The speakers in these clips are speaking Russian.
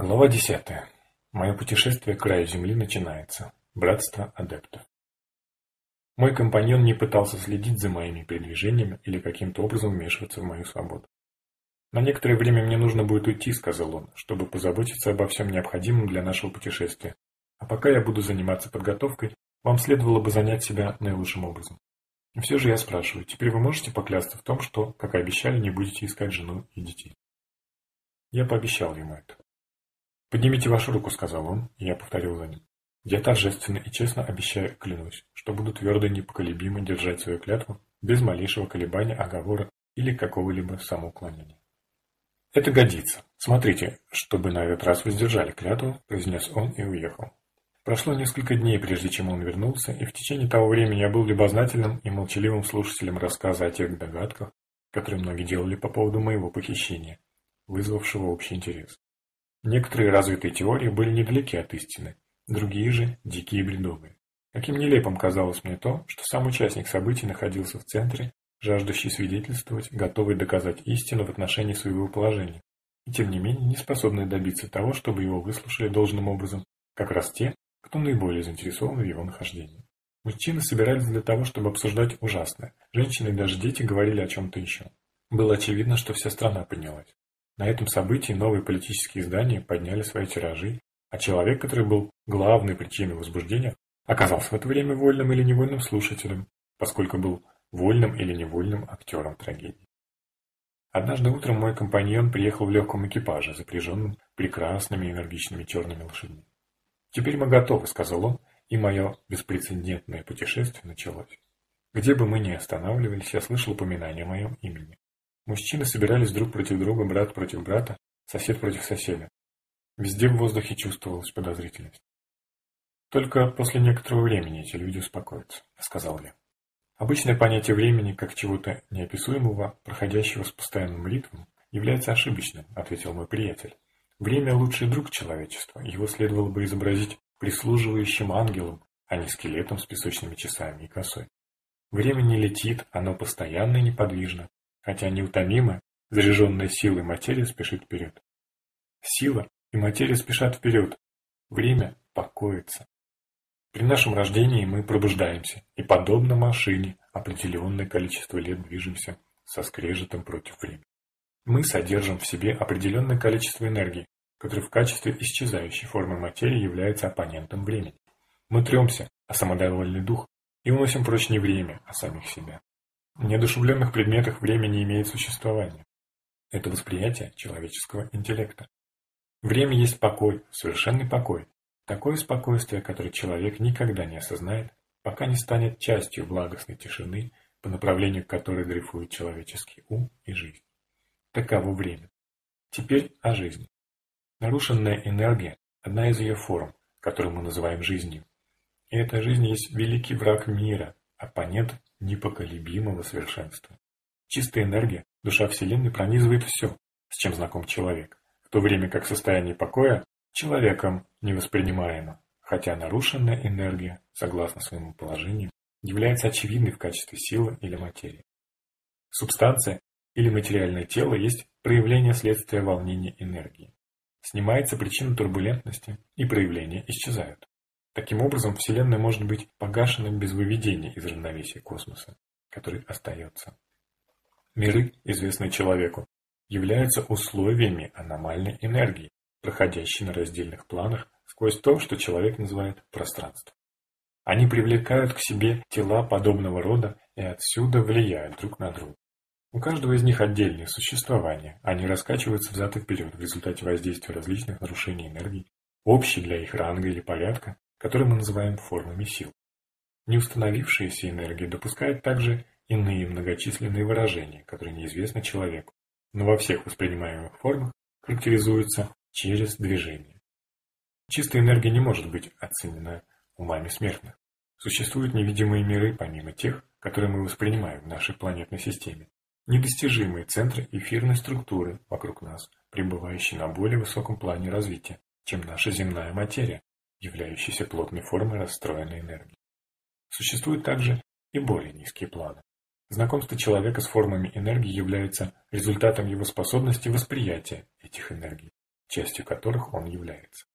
Глава десятая. Мое путешествие к краю Земли начинается. Братство адептов. Мой компаньон не пытался следить за моими передвижениями или каким-то образом вмешиваться в мою свободу. «На некоторое время мне нужно будет уйти», — сказал он, «чтобы позаботиться обо всем необходимом для нашего путешествия. А пока я буду заниматься подготовкой, вам следовало бы занять себя наилучшим образом. И все же я спрашиваю, теперь вы можете поклясться в том, что, как и обещали, не будете искать жену и детей?» Я пообещал ему это. «Поднимите вашу руку», — сказал он, и я повторил за ним. «Я торжественно и честно обещаю, клянусь, что буду твердо и непоколебимо держать свою клятву без малейшего колебания, оговора или какого-либо самоуклонения». «Это годится. Смотрите, чтобы на этот раз вы сдержали клятву», — произнес он и уехал. Прошло несколько дней, прежде чем он вернулся, и в течение того времени я был любознательным и молчаливым слушателем рассказа о тех догадках, которые многие делали по поводу моего похищения, вызвавшего общий интерес. Некоторые развитые теории были недалеки от истины, другие же – дикие и бредовые. Каким нелепым казалось мне то, что сам участник событий находился в центре, жаждущий свидетельствовать, готовый доказать истину в отношении своего положения, и тем не менее не способный добиться того, чтобы его выслушали должным образом, как раз те, кто наиболее заинтересован в его нахождении. Мужчины собирались для того, чтобы обсуждать ужасное. Женщины и даже дети говорили о чем-то еще. Было очевидно, что вся страна поднялась. На этом событии новые политические издания подняли свои тиражи, а человек, который был главной причиной возбуждения, оказался в это время вольным или невольным слушателем, поскольку был вольным или невольным актером трагедии. Однажды утром мой компаньон приехал в легком экипаже, запряженном прекрасными энергичными черными лошадьми. «Теперь мы готовы», — сказал он, и мое беспрецедентное путешествие началось. Где бы мы ни останавливались, я слышал упоминание о моем имени. Мужчины собирались друг против друга, брат против брата, сосед против соседа. Везде в воздухе чувствовалась подозрительность. «Только после некоторого времени эти люди успокоятся», — сказал я. Обычное понятие времени как чего-то неописуемого, проходящего с постоянным ритмом, является ошибочным, ответил мой приятель. Время – лучший друг человечества, его следовало бы изобразить прислуживающим ангелом, а не скелетом с песочными часами и косой. Время не летит, оно постоянно и неподвижно, хотя неутомимо, заряженная силой материя спешит вперед. Сила и материя спешат вперед, время покоится. При нашем рождении мы пробуждаемся, и, подобно машине, определенное количество лет движемся со скрежетом против времени. Мы содержим в себе определенное количество энергии, которое в качестве исчезающей формы материи является оппонентом времени. Мы тремся, а самодовольный дух, и уносим прочь не время, а самих себя. В неодушевленных предметах время не имеет существования. Это восприятие человеческого интеллекта. Время есть покой, совершенный покой. Такое спокойствие, которое человек никогда не осознает, пока не станет частью благостной тишины, по направлению которой дрейфует человеческий ум и жизнь. Таково время. Теперь о жизни. Нарушенная энергия – одна из ее форм, которую мы называем жизнью. И эта жизнь есть великий враг мира, оппонент непоколебимого совершенства. Чистая энергия, душа Вселенной пронизывает все, с чем знаком человек, в то время как состояние покоя человеком невоспринимаемо, хотя нарушенная энергия, согласно своему положению, является очевидной в качестве силы или материи. Субстанция или материальное тело есть проявление следствия волнения энергии. Снимается причина турбулентности, и проявления исчезают. Таким образом, Вселенная может быть погашена без выведения из равновесия космоса, который остается. Миры, известные человеку, являются условиями аномальной энергии, проходящей на раздельных планах сквозь то, что человек называет пространство. Они привлекают к себе тела подобного рода и отсюда влияют друг на друга. У каждого из них отдельное существование, они раскачиваются взад и вперед в результате воздействия различных нарушений энергии, общей для их ранга или порядка, которые мы называем формами сил. Неустановившаяся энергия допускает также иные многочисленные выражения, которые неизвестны человеку, но во всех воспринимаемых формах характеризуются через движение. Чистая энергия не может быть оценена умами смертных. Существуют невидимые миры, помимо тех, которые мы воспринимаем в нашей планетной системе, недостижимые центры эфирной структуры вокруг нас, пребывающие на более высоком плане развития, чем наша земная материя, являющейся плотной формой расстроенной энергии. Существуют также и более низкие планы. Знакомство человека с формами энергии является результатом его способности восприятия этих энергий. частью которых он является.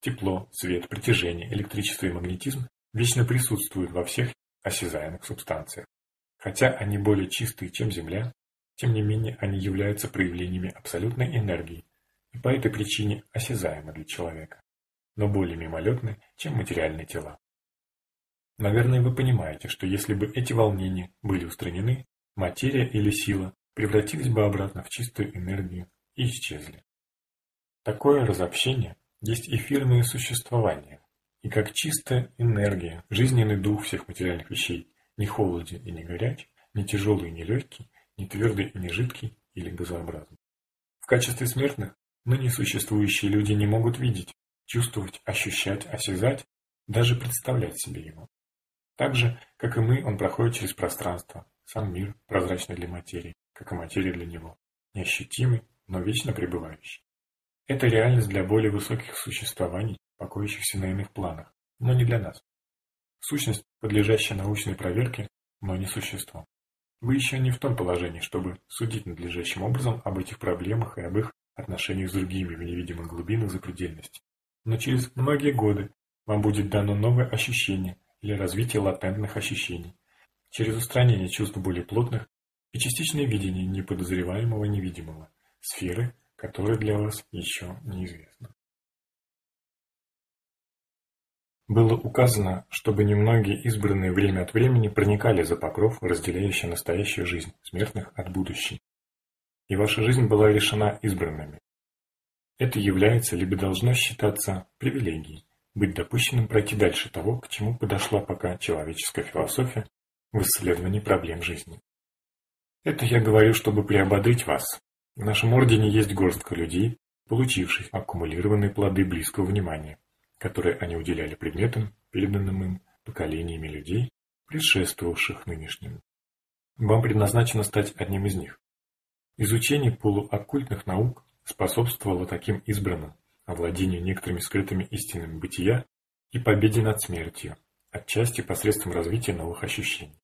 Тепло, свет, притяжение, электричество и магнетизм вечно присутствуют во всех осязаемых субстанциях. Хотя они более чистые, чем Земля, тем не менее они являются проявлениями абсолютной энергии и по этой причине осязаемы для человека, но более мимолетны, чем материальные тела. Наверное, вы понимаете, что если бы эти волнения были устранены, материя или сила превратились бы обратно в чистую энергию и исчезли. Такое разобщение есть эфирное существование, и как чистая энергия, жизненный дух всех материальных вещей, не холоден и не горяч, не тяжелый и не легкий, не твердый и не жидкий или газообразный. В качестве смертных ныне существующие люди не могут видеть, чувствовать, ощущать, осязать, даже представлять себе его. Так же, как и мы, он проходит через пространство, сам мир, прозрачный для материи, как и материя для него, неощутимый, но вечно пребывающий. Это реальность для более высоких существований, покоящихся на иных планах, но не для нас. Сущность, подлежащая научной проверке, но не существо. Вы еще не в том положении, чтобы судить надлежащим образом об этих проблемах и об их отношениях с другими в невидимых глубинах запредельности. Но через многие годы вам будет дано новое ощущение или развитие латентных ощущений, через устранение чувств более плотных и частичное видение неподозреваемого невидимого, сферы, которая для вас еще неизвестна. Было указано, чтобы немногие избранные время от времени проникали за покров, разделяющий настоящую жизнь смертных от будущей. И ваша жизнь была решена избранными. Это является, либо должно считаться привилегией, быть допущенным пройти дальше того, к чему подошла пока человеческая философия в исследовании проблем жизни. Это я говорю, чтобы приободрить вас. В нашем ордене есть горстка людей, получивших аккумулированные плоды близкого внимания которые они уделяли предметам, переданным им поколениями людей, предшествовавших нынешним. Вам предназначено стать одним из них. Изучение полуоккультных наук способствовало таким избранным овладению некоторыми скрытыми истинами бытия и победе над смертью, отчасти посредством развития новых ощущений.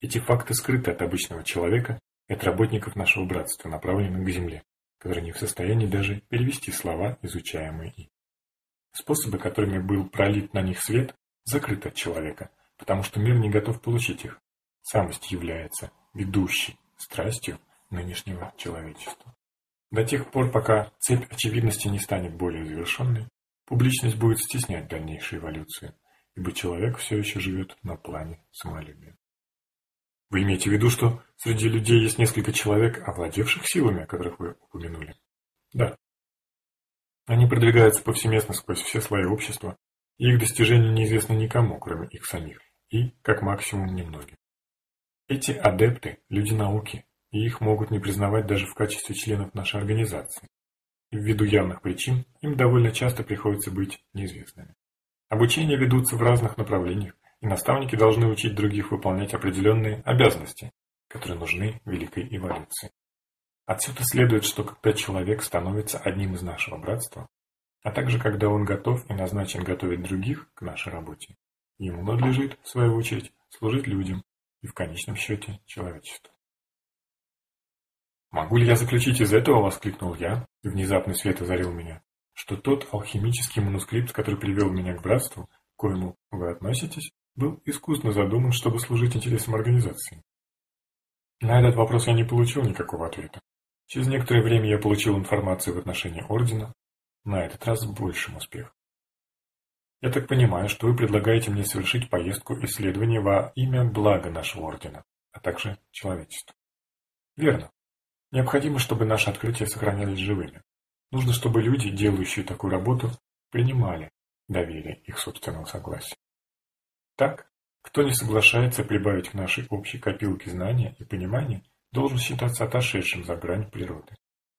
Эти факты скрыты от обычного человека и от работников нашего братства, направленных к земле, которые не в состоянии даже перевести слова, изучаемые им. Способы, которыми был пролит на них свет, закрыты от человека, потому что мир не готов получить их. Самость является ведущей страстью нынешнего человечества. До тех пор, пока цепь очевидности не станет более завершенной, публичность будет стеснять дальнейшую эволюцию, ибо человек все еще живет на плане самолюбия. Вы имеете в виду, что среди людей есть несколько человек, овладевших силами, о которых вы упомянули? Да. Они продвигаются повсеместно сквозь все слои общества, и их достижения неизвестны никому, кроме их самих, и, как максимум, немногим. Эти адепты – люди науки, и их могут не признавать даже в качестве членов нашей организации. И ввиду явных причин им довольно часто приходится быть неизвестными. Обучения ведутся в разных направлениях, и наставники должны учить других выполнять определенные обязанности, которые нужны великой эволюции. Отсюда следует, что когда человек становится одним из нашего братства, а также когда он готов и назначен готовить других к нашей работе, ему надлежит, в свою очередь, служить людям и в конечном счете человечеству. «Могу ли я заключить из этого?» – воскликнул я, и внезапный свет озарил меня, что тот алхимический манускрипт, который привел меня к братству, к коему вы относитесь, был искусно задуман, чтобы служить интересам организации. На этот вопрос я не получил никакого ответа. Через некоторое время я получил информацию в отношении Ордена, на этот раз с большим успехом. Я так понимаю, что вы предлагаете мне совершить поездку исследования во имя блага нашего Ордена, а также человечества. Верно. Необходимо, чтобы наши открытия сохранялись живыми. Нужно, чтобы люди, делающие такую работу, принимали доверие их собственного согласия. Так, кто не соглашается прибавить к нашей общей копилке знания и понимания, должен считаться отошедшим за грань природы.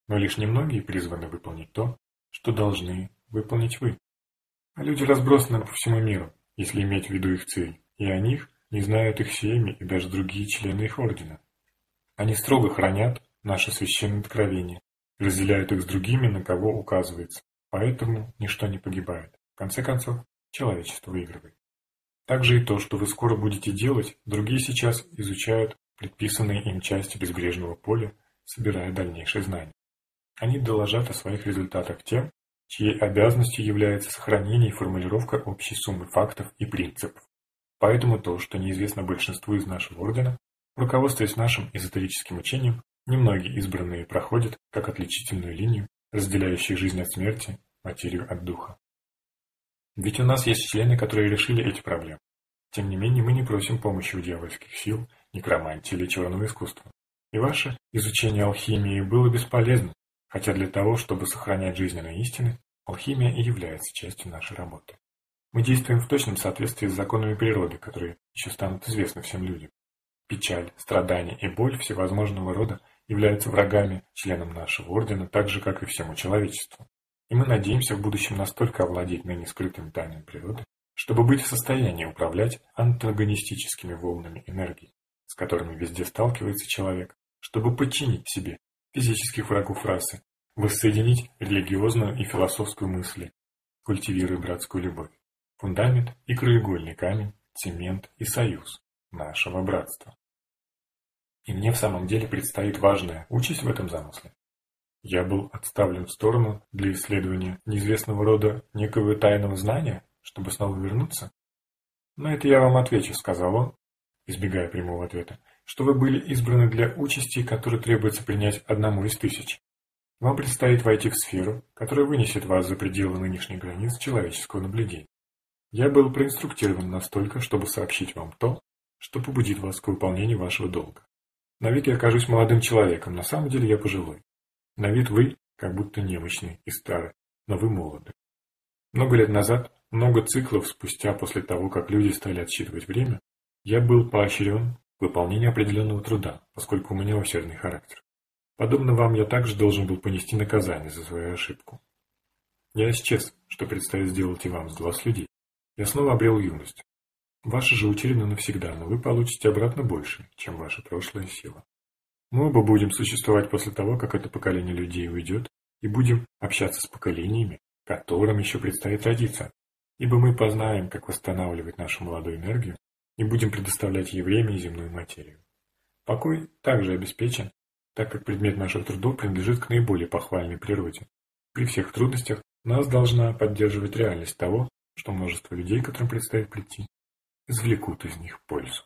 Но лишь немногие призваны выполнить то, что должны выполнить вы. А люди разбросаны по всему миру, если иметь в виду их цель, и о них не знают их семьи и даже другие члены их ордена. Они строго хранят наши священные откровения, разделяют их с другими, на кого указывается, поэтому ничто не погибает. В конце концов, человечество выигрывает. Также и то, что вы скоро будете делать, другие сейчас изучают предписанные им части безбрежного поля, собирая дальнейшие знания. Они доложат о своих результатах тем, чьей обязанностью является сохранение и формулировка общей суммы фактов и принципов. Поэтому то, что неизвестно большинству из нашего ордена, руководствуясь нашим эзотерическим учением, немногие избранные проходят как отличительную линию, разделяющую жизнь от смерти, материю от духа. Ведь у нас есть члены, которые решили эти проблемы. Тем не менее, мы не просим помощи у дьявольских сил, некромантии или черного искусства. И ваше изучение алхимии было бесполезно, хотя для того, чтобы сохранять жизненные истины, алхимия и является частью нашей работы. Мы действуем в точном соответствии с законами природы, которые еще станут известны всем людям. Печаль, страдания и боль всевозможного рода являются врагами членам нашего ордена, так же, как и всему человечеству. И мы надеемся в будущем настолько овладеть ныне скрытым тайнами природы, чтобы быть в состоянии управлять антагонистическими волнами энергии, с которыми везде сталкивается человек, чтобы подчинить себе физических врагов расы, воссоединить религиозную и философскую мысли, культивируя братскую любовь, фундамент и краеугольный камень, цемент и союз нашего братства. И мне в самом деле предстоит важная участь в этом замысле. Я был отставлен в сторону для исследования неизвестного рода некого тайного знания, чтобы снова вернуться. На это я вам отвечу, сказал он, избегая прямого ответа, что вы были избраны для участи, которую требуется принять одному из тысяч. Вам предстоит войти в сферу, которая вынесет вас за пределы нынешних границ человеческого наблюдения. Я был проинструктирован настолько, чтобы сообщить вам то, что побудит вас к выполнению вашего долга. На вид я окажусь молодым человеком, на самом деле я пожилой. На вид вы как будто немощный и старый, но вы молоды. Много лет назад, много циклов спустя после того, как люди стали отсчитывать время, я был поощрен к выполнению определенного труда, поскольку у меня усердный характер. Подобно вам, я также должен был понести наказание за свою ошибку. Я исчез, что предстоит сделать и вам с глаз людей. Я снова обрел юность. Ваша же утеряна навсегда, но вы получите обратно больше, чем ваша прошлая сила. Мы оба будем существовать после того, как это поколение людей уйдет, и будем общаться с поколениями, которым еще предстоит родиться, ибо мы познаем, как восстанавливать нашу молодую энергию и будем предоставлять ей время и земную материю. Покой также обеспечен, так как предмет наших трудов принадлежит к наиболее похвальной природе. При всех трудностях нас должна поддерживать реальность того, что множество людей, которым предстоит прийти, извлекут из них пользу.